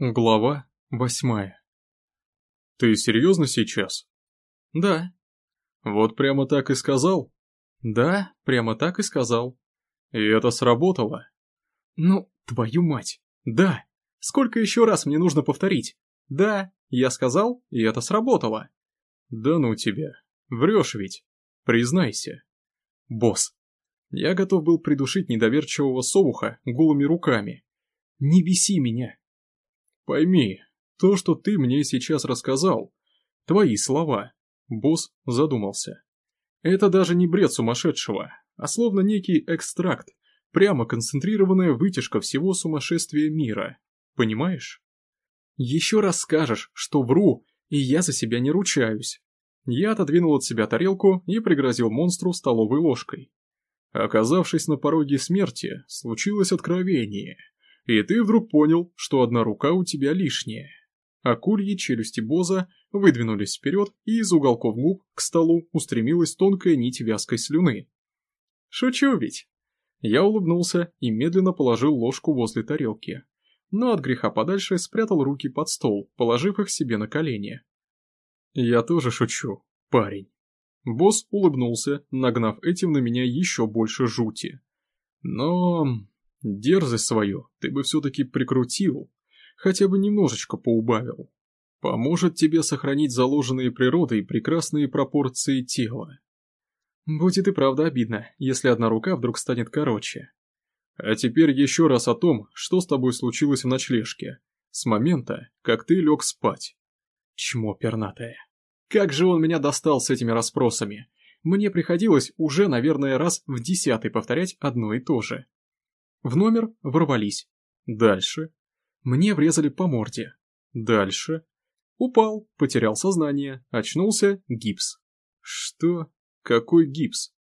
Глава восьмая. Ты серьезно сейчас? Да. Вот прямо так и сказал? Да, прямо так и сказал. И это сработало? Ну, твою мать. Да. Сколько еще раз мне нужно повторить? Да, я сказал, и это сработало. Да ну тебя. Врешь ведь. Признайся. Босс. Я готов был придушить недоверчивого совуха голыми руками. Не беси меня. Пойми, то, что ты мне сейчас рассказал, твои слова. Босс задумался. Это даже не бред сумасшедшего, а словно некий экстракт, прямо концентрированная вытяжка всего сумасшествия мира. Понимаешь? Еще раз скажешь, что вру, и я за себя не ручаюсь. Я отодвинул от себя тарелку и пригрозил монстру столовой ложкой. Оказавшись на пороге смерти, случилось откровение. И ты вдруг понял, что одна рука у тебя лишняя. Акульи челюсти Боза выдвинулись вперед, и из уголков губ к столу устремилась тонкая нить вязкой слюны. «Шучу ведь!» Я улыбнулся и медленно положил ложку возле тарелки, но от греха подальше спрятал руки под стол, положив их себе на колени. «Я тоже шучу, парень». Босс улыбнулся, нагнав этим на меня еще больше жути. «Но Дерзость свою ты бы все-таки прикрутил, хотя бы немножечко поубавил. Поможет тебе сохранить заложенные природой прекрасные пропорции тела. Будет и правда обидно, если одна рука вдруг станет короче. А теперь еще раз о том, что с тобой случилось в ночлежке, с момента, как ты лег спать. Чмо пернатое. Как же он меня достал с этими расспросами. Мне приходилось уже, наверное, раз в десятый повторять одно и то же. В номер ворвались. Дальше. Мне врезали по морде. Дальше. Упал, потерял сознание, очнулся, гипс. Что? Какой гипс?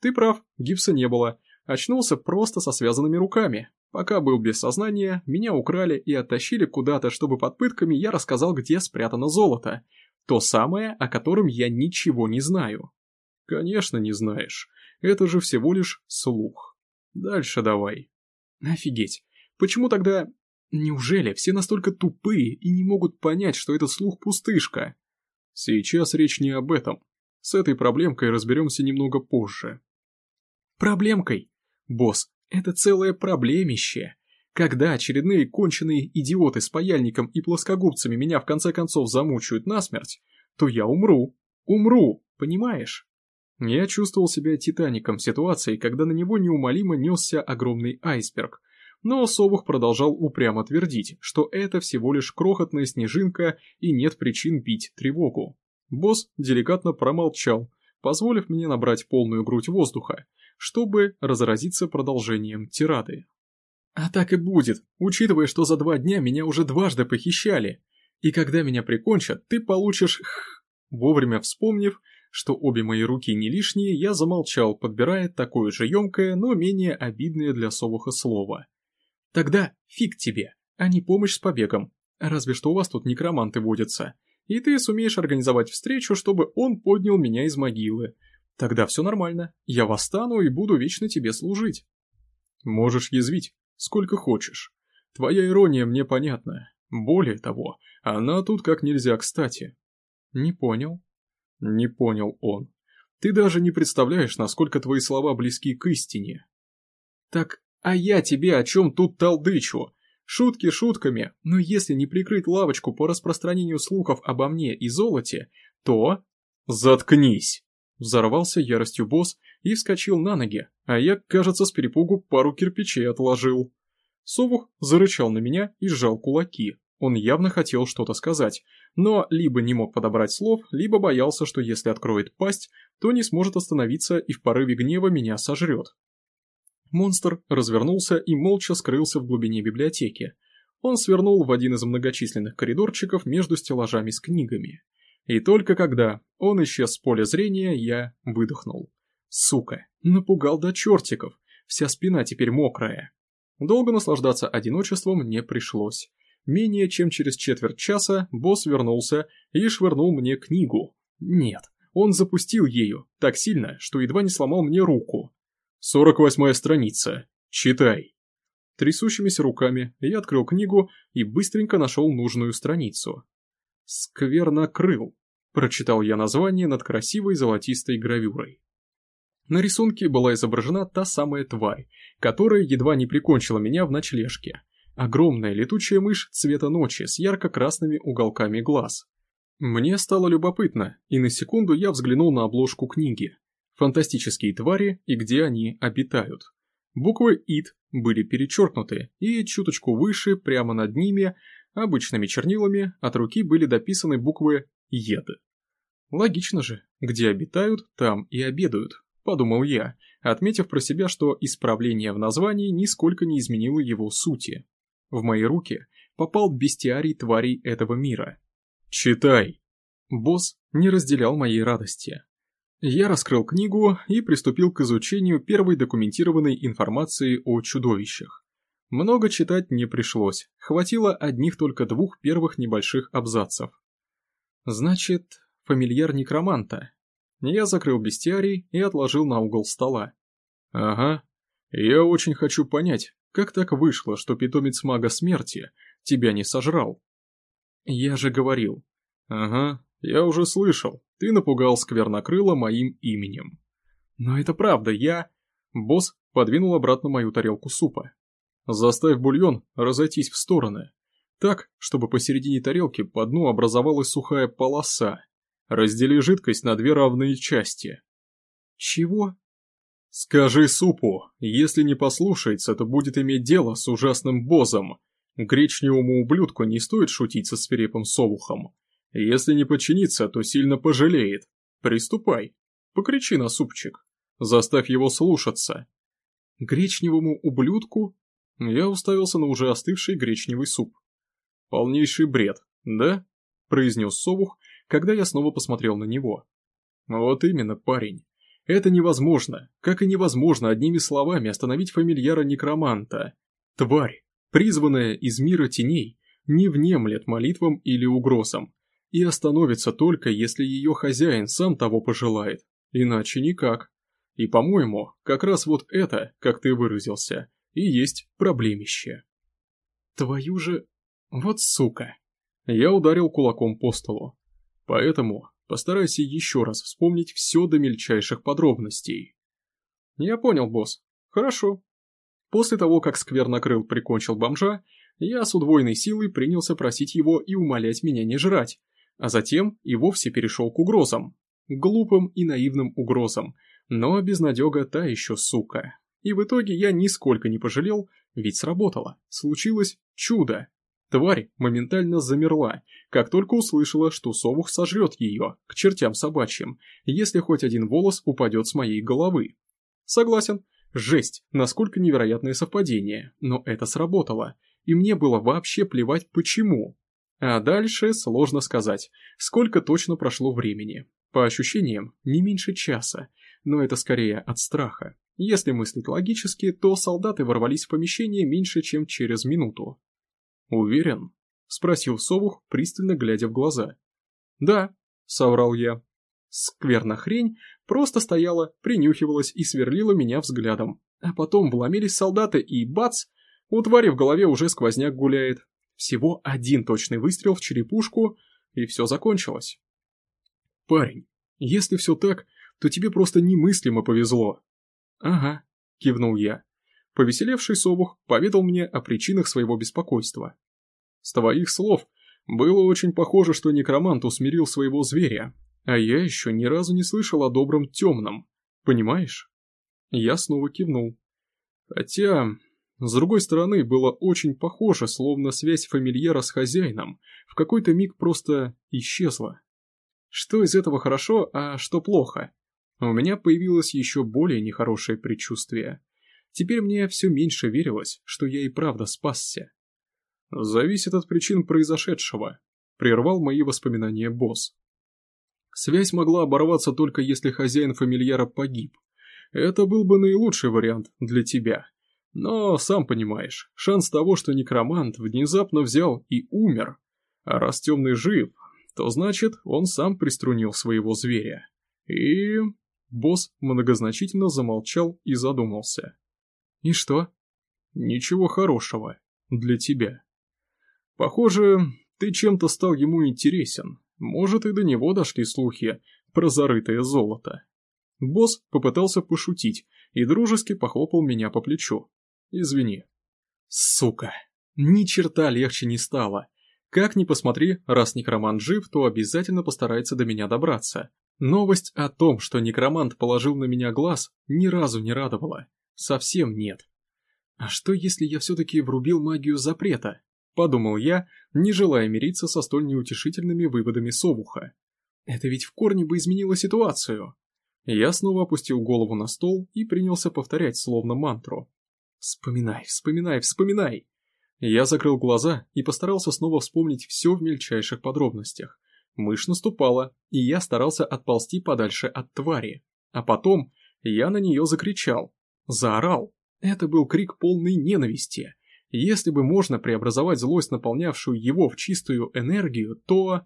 Ты прав, гипса не было. Очнулся просто со связанными руками. Пока был без сознания, меня украли и оттащили куда-то, чтобы под пытками я рассказал, где спрятано золото. То самое, о котором я ничего не знаю. Конечно, не знаешь. Это же всего лишь слух. Дальше давай. Офигеть. Почему тогда... Неужели все настолько тупые и не могут понять, что этот слух пустышка? Сейчас речь не об этом. С этой проблемкой разберемся немного позже. Проблемкой? Босс, это целое проблемище. Когда очередные конченые идиоты с паяльником и плоскогубцами меня в конце концов замучают насмерть, то я умру. Умру, понимаешь? Я чувствовал себя титаником ситуации, когда на него неумолимо несся огромный айсберг, но Собух продолжал упрямо твердить, что это всего лишь крохотная снежинка и нет причин бить тревогу. Босс деликатно промолчал, позволив мне набрать полную грудь воздуха, чтобы разразиться продолжением тирады. А так и будет, учитывая, что за два дня меня уже дважды похищали. И когда меня прикончат, ты получишь... Вовремя вспомнив, что обе мои руки не лишние, я замолчал, подбирая такое же емкое, но менее обидное для совуха слово. Тогда фиг тебе, а не помощь с побегом. Разве что у вас тут некроманты водятся. И ты сумеешь организовать встречу, чтобы он поднял меня из могилы. Тогда все нормально. Я восстану и буду вечно тебе служить. Можешь язвить, сколько хочешь. Твоя ирония мне понятна. Более того, она тут как нельзя кстати. Не понял. Не понял он. Ты даже не представляешь, насколько твои слова близки к истине. Так, а я тебе о чем тут толдычу? Шутки шутками, но если не прикрыть лавочку по распространению слухов обо мне и золоте, то... Заткнись! Взорвался яростью босс и вскочил на ноги, а я, кажется, с перепугу пару кирпичей отложил. Совух зарычал на меня и сжал кулаки. Он явно хотел что-то сказать, но либо не мог подобрать слов, либо боялся, что если откроет пасть, то не сможет остановиться и в порыве гнева меня сожрет. Монстр развернулся и молча скрылся в глубине библиотеки. Он свернул в один из многочисленных коридорчиков между стеллажами с книгами. И только когда он исчез с поля зрения, я выдохнул. Сука, напугал до чертиков, вся спина теперь мокрая. Долго наслаждаться одиночеством не пришлось. Менее чем через четверть часа босс вернулся и швырнул мне книгу. Нет, он запустил ею так сильно, что едва не сломал мне руку. «Сорок восьмая страница. Читай». Трясущимися руками я открыл книгу и быстренько нашел нужную страницу. «Сквернокрыл», — прочитал я название над красивой золотистой гравюрой. На рисунке была изображена та самая тварь, которая едва не прикончила меня в ночлежке. Огромная летучая мышь цвета ночи с ярко-красными уголками глаз. Мне стало любопытно, и на секунду я взглянул на обложку книги. Фантастические твари и где они обитают. Буквы «ит» были перечеркнуты, и чуточку выше, прямо над ними, обычными чернилами, от руки были дописаны буквы «ед». Логично же, где обитают, там и обедают подумал я, отметив про себя, что исправление в названии нисколько не изменило его сути. В мои руки попал бестиарий тварей этого мира. «Читай!» Босс не разделял моей радости. Я раскрыл книгу и приступил к изучению первой документированной информации о чудовищах. Много читать не пришлось, хватило одних только двух первых небольших абзацев. Значит, фамильяр некроманта, я закрыл бестиарий и отложил на угол стола. Ага, я очень хочу понять, как так вышло, что питомец мага смерти тебя не сожрал? Я же говорил. Ага, я уже слышал, ты напугал сквернокрыла моим именем. Но это правда, я... Босс подвинул обратно мою тарелку супа. Заставь бульон разойтись в стороны. Так, чтобы посередине тарелки по дну образовалась сухая полоса, Раздели жидкость на две равные части. Чего? Скажи супу, если не послушается, то будет иметь дело с ужасным бозом. Гречневому ублюдку не стоит шутить со свирепым совухом. Если не подчинится, то сильно пожалеет. Приступай. Покричи на супчик. Заставь его слушаться. Гречневому ублюдку? Я уставился на уже остывший гречневый суп. Полнейший бред, да? Произнес совух, когда я снова посмотрел на него. Вот именно, парень. Это невозможно, как и невозможно одними словами остановить фамильяра некроманта. Тварь, призванная из мира теней, не внемлет молитвам или угрозам, и остановится только, если ее хозяин сам того пожелает, иначе никак. И, по-моему, как раз вот это, как ты выразился, и есть проблемище. Твою же... вот сука. Я ударил кулаком по столу. Поэтому постарайся еще раз вспомнить все до мельчайших подробностей. Я понял, босс. Хорошо. После того, как сквернокрыл прикончил бомжа, я с удвоенной силой принялся просить его и умолять меня не жрать, а затем и вовсе перешел к угрозам. Глупым и наивным угрозам, но безнадега та еще сука. И в итоге я нисколько не пожалел, ведь сработало. Случилось чудо. Тварь моментально замерла, как только услышала, что совух сожрет ее, к чертям собачьим, если хоть один волос упадет с моей головы. Согласен, жесть, насколько невероятное совпадение, но это сработало, и мне было вообще плевать почему. А дальше сложно сказать, сколько точно прошло времени. По ощущениям, не меньше часа, но это скорее от страха. Если мыслить логически, то солдаты ворвались в помещение меньше, чем через минуту. «Уверен?» — спросил Совух, пристально глядя в глаза. «Да», — соврал я. Скверна хрень просто стояла, принюхивалась и сверлила меня взглядом. А потом вломились солдаты и бац, у твари в голове уже сквозняк гуляет. Всего один точный выстрел в черепушку, и все закончилось. «Парень, если все так, то тебе просто немыслимо повезло». «Ага», — кивнул я. Повеселевший совух поведал мне о причинах своего беспокойства. С твоих слов, было очень похоже, что некромант усмирил своего зверя, а я еще ни разу не слышал о добром темном, понимаешь? Я снова кивнул. Хотя, с другой стороны, было очень похоже, словно связь фамильяра с хозяином в какой-то миг просто исчезла. Что из этого хорошо, а что плохо? У меня появилось еще более нехорошее предчувствие. Теперь мне все меньше верилось, что я и правда спасся. Зависит от причин произошедшего, прервал мои воспоминания босс. Связь могла оборваться только если хозяин фамильяра погиб. Это был бы наилучший вариант для тебя. Но, сам понимаешь, шанс того, что некромант внезапно взял и умер, а раз темный жив, то значит, он сам приструнил своего зверя. И... Босс многозначительно замолчал и задумался. «И что?» Ничего хорошего. Для тебя. Похоже, ты чем-то стал ему интересен. Может, и до него дошли слухи про зарытое золото. Босс попытался пошутить и дружески похлопал меня по плечу. Извини. Сука. Ни черта легче не стало. Как ни посмотри, раз некромант жив, то обязательно постарается до меня добраться. Новость о том, что некромант положил на меня глаз, ни разу не радовала. Совсем нет. А что, если я все-таки врубил магию запрета? Подумал я, не желая мириться со столь неутешительными выводами Совуха. Это ведь в корне бы изменило ситуацию. Я снова опустил голову на стол и принялся повторять словно мантру. «Вспоминай, вспоминай, вспоминай!» Я закрыл глаза и постарался снова вспомнить все в мельчайших подробностях. Мышь наступала, и я старался отползти подальше от твари. А потом я на нее закричал. Заорал. Это был крик полной ненависти. Если бы можно преобразовать злость, наполнявшую его в чистую энергию, то...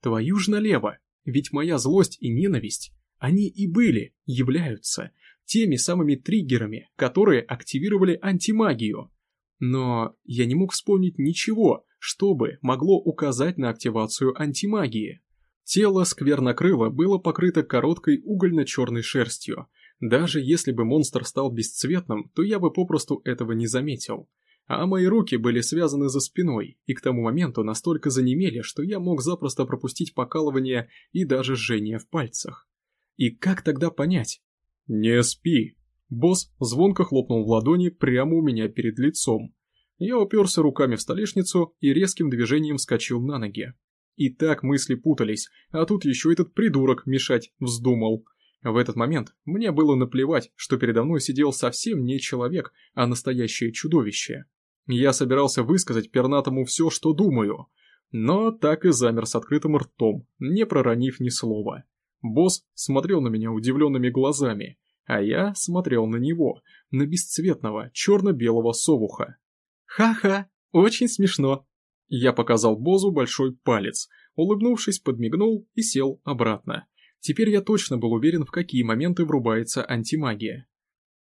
Твою ж налево, ведь моя злость и ненависть, они и были, являются, теми самыми триггерами, которые активировали антимагию. Но я не мог вспомнить ничего, чтобы могло указать на активацию антимагии. Тело сквернокрыла было покрыто короткой угольно-черной шерстью. Даже если бы монстр стал бесцветным, то я бы попросту этого не заметил. А мои руки были связаны за спиной, и к тому моменту настолько занемели, что я мог запросто пропустить покалывание и даже жжение в пальцах. И как тогда понять? «Не спи!» Босс звонко хлопнул в ладони прямо у меня перед лицом. Я уперся руками в столешницу и резким движением вскочил на ноги. И так мысли путались, а тут еще этот придурок мешать вздумал. В этот момент мне было наплевать, что передо мной сидел совсем не человек, а настоящее чудовище. Я собирался высказать пернатому все, что думаю, но так и замер с открытым ртом, не проронив ни слова. Босс смотрел на меня удивленными глазами, а я смотрел на него, на бесцветного, черно-белого совуха. «Ха-ха, очень смешно!» Я показал Бозу большой палец, улыбнувшись, подмигнул и сел обратно. Теперь я точно был уверен, в какие моменты врубается антимагия.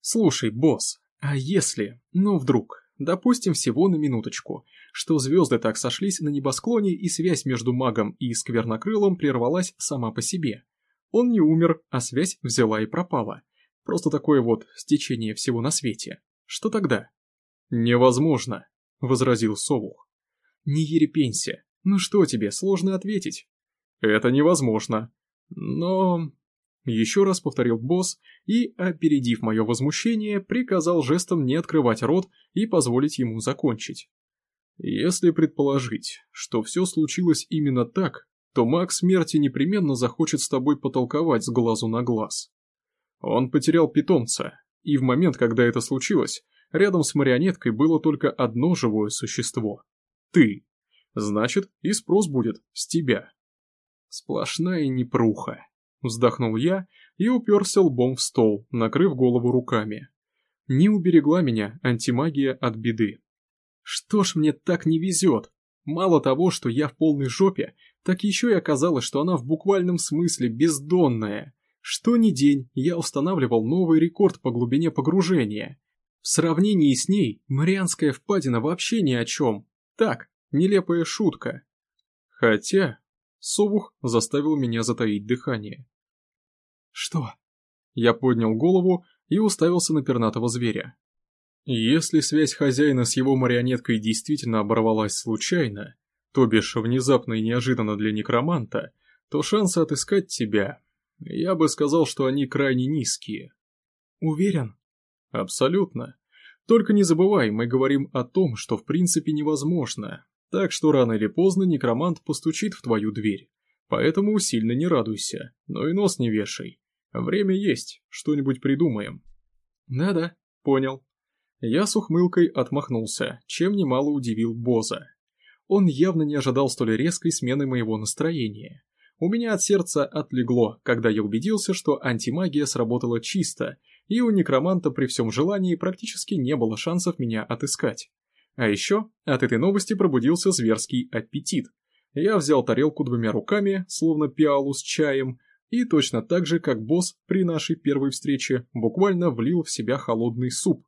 «Слушай, босс, а если, ну вдруг, допустим всего на минуточку, что звезды так сошлись на небосклоне и связь между магом и сквернокрылом прервалась сама по себе. Он не умер, а связь взяла и пропала. Просто такое вот стечение всего на свете. Что тогда? «Невозможно», — возразил Совух. «Не ерепенься. Ну что тебе, сложно ответить?» «Это невозможно. Но...» Еще раз повторил босс и, опередив мое возмущение, приказал жестом не открывать рот и позволить ему закончить. Если предположить, что все случилось именно так, то маг смерти непременно захочет с тобой потолковать с глазу на глаз. Он потерял питомца, и в момент, когда это случилось, рядом с марионеткой было только одно живое существо – ты. Значит, и спрос будет с тебя. Сплошная непруха. Вздохнул я и уперся лбом в стол, накрыв голову руками. Не уберегла меня антимагия от беды. Что ж мне так не везет? Мало того, что я в полной жопе, так еще и оказалось, что она в буквальном смысле бездонная. Что ни день я устанавливал новый рекорд по глубине погружения. В сравнении с ней Марианская впадина вообще ни о чем. Так, нелепая шутка. Хотя... Совух заставил меня затаить дыхание. «Что?» Я поднял голову и уставился на пернатого зверя. Если связь хозяина с его марионеткой действительно оборвалась случайно, то бишь внезапно и неожиданно для некроманта, то шансы отыскать тебя, я бы сказал, что они крайне низкие. Уверен? Абсолютно. Только не забывай, мы говорим о том, что в принципе невозможно. Так что рано или поздно некромант постучит в твою дверь. Поэтому сильно не радуйся, но и нос не вешай. Время есть, что-нибудь придумаем. Да-да, понял. Я с ухмылкой отмахнулся, чем немало удивил Боза. Он явно не ожидал столь резкой смены моего настроения. У меня от сердца отлегло, когда я убедился, что антимагия сработала чисто, и у некроманта при всем желании практически не было шансов меня отыскать. А еще от этой новости пробудился зверский аппетит. Я взял тарелку двумя руками, словно пиалу с чаем, и точно так же, как босс при нашей первой встрече, буквально влил в себя холодный суп.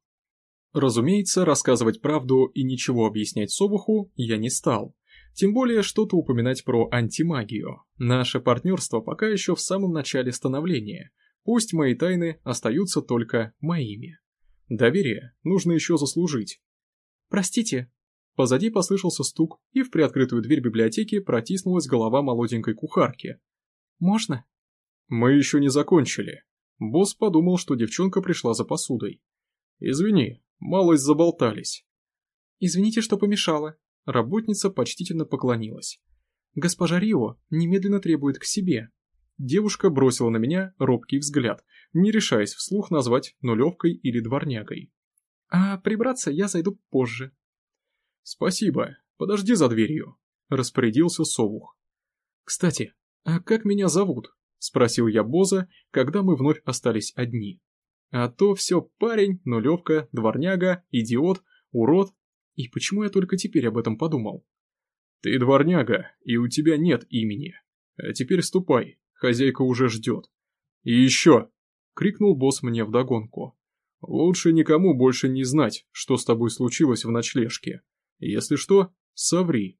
Разумеется, рассказывать правду и ничего объяснять Собуху я не стал. Тем более что-то упоминать про антимагию. Наше партнерство пока еще в самом начале становления. Пусть мои тайны остаются только моими. Доверие нужно еще заслужить. «Простите». Позади послышался стук, и в приоткрытую дверь библиотеки протиснулась голова молоденькой кухарки. «Можно?» «Мы еще не закончили». Босс подумал, что девчонка пришла за посудой. «Извини, малость заболтались». «Извините, что помешала». Работница почтительно поклонилась. «Госпожа Рио немедленно требует к себе». Девушка бросила на меня робкий взгляд, не решаясь вслух назвать нулевкой или дворнягой. «А прибраться я зайду позже». «Спасибо, подожди за дверью», — распорядился Совух. «Кстати, а как меня зовут?» — спросил я Боза, когда мы вновь остались одни. А то все парень, нулевка, дворняга, идиот, урод. И почему я только теперь об этом подумал? Ты дворняга, и у тебя нет имени. А теперь ступай, хозяйка уже ждет. И еще! Крикнул босс мне вдогонку. Лучше никому больше не знать, что с тобой случилось в ночлежке. Если что, соври.